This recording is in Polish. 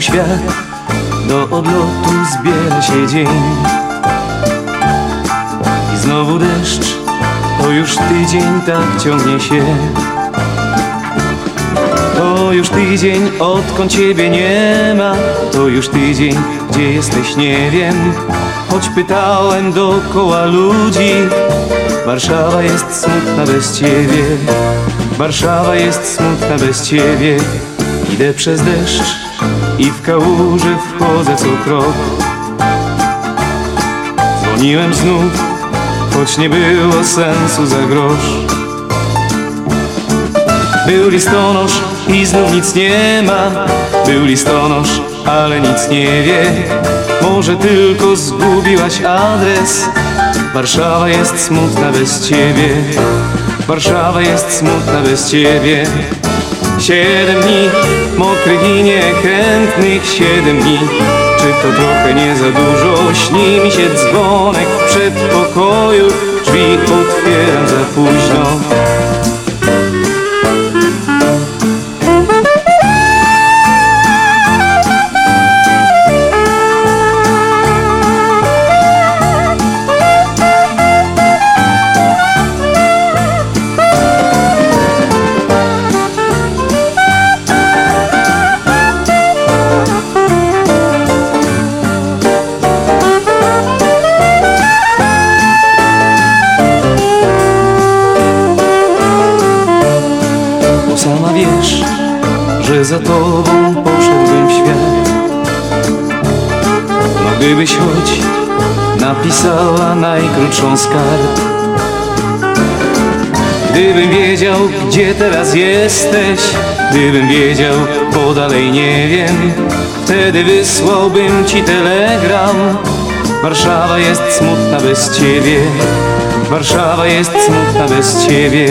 świat. Do odlotu zbiera się dzień. I znowu deszcz To już tydzień tak ciągnie się. To już tydzień odkąd ciebie nie ma. To już tydzień gdzie jesteś nie wiem. Choć pytałem dookoła ludzi Warszawa jest smutna bez ciebie. Warszawa jest smutna bez ciebie. Idę przez deszcz i w kałuży wchodzę co krok. Dzwoniłem znów, choć nie było sensu za grosz. Był listonosz i znów nic nie ma. Był listonosz, ale nic nie wie. Może tylko zgubiłaś adres. Warszawa jest smutna bez ciebie. Warszawa jest smutna bez ciebie Siedem dni mokrych i niechętnych Siedem dni Czy to trochę nie za dużo? Śni mi się dzwonek w przedpokoju Drzwi otwieram za późno wiesz, że za tobą poszedłbym w świat. No gdybyś choć napisała najkrótszą z Gdybym wiedział, gdzie teraz jesteś Gdybym wiedział, bo dalej nie wiem Wtedy wysłałbym ci telegram. Warszawa jest smutna bez ciebie Warszawa jest smutna bez ciebie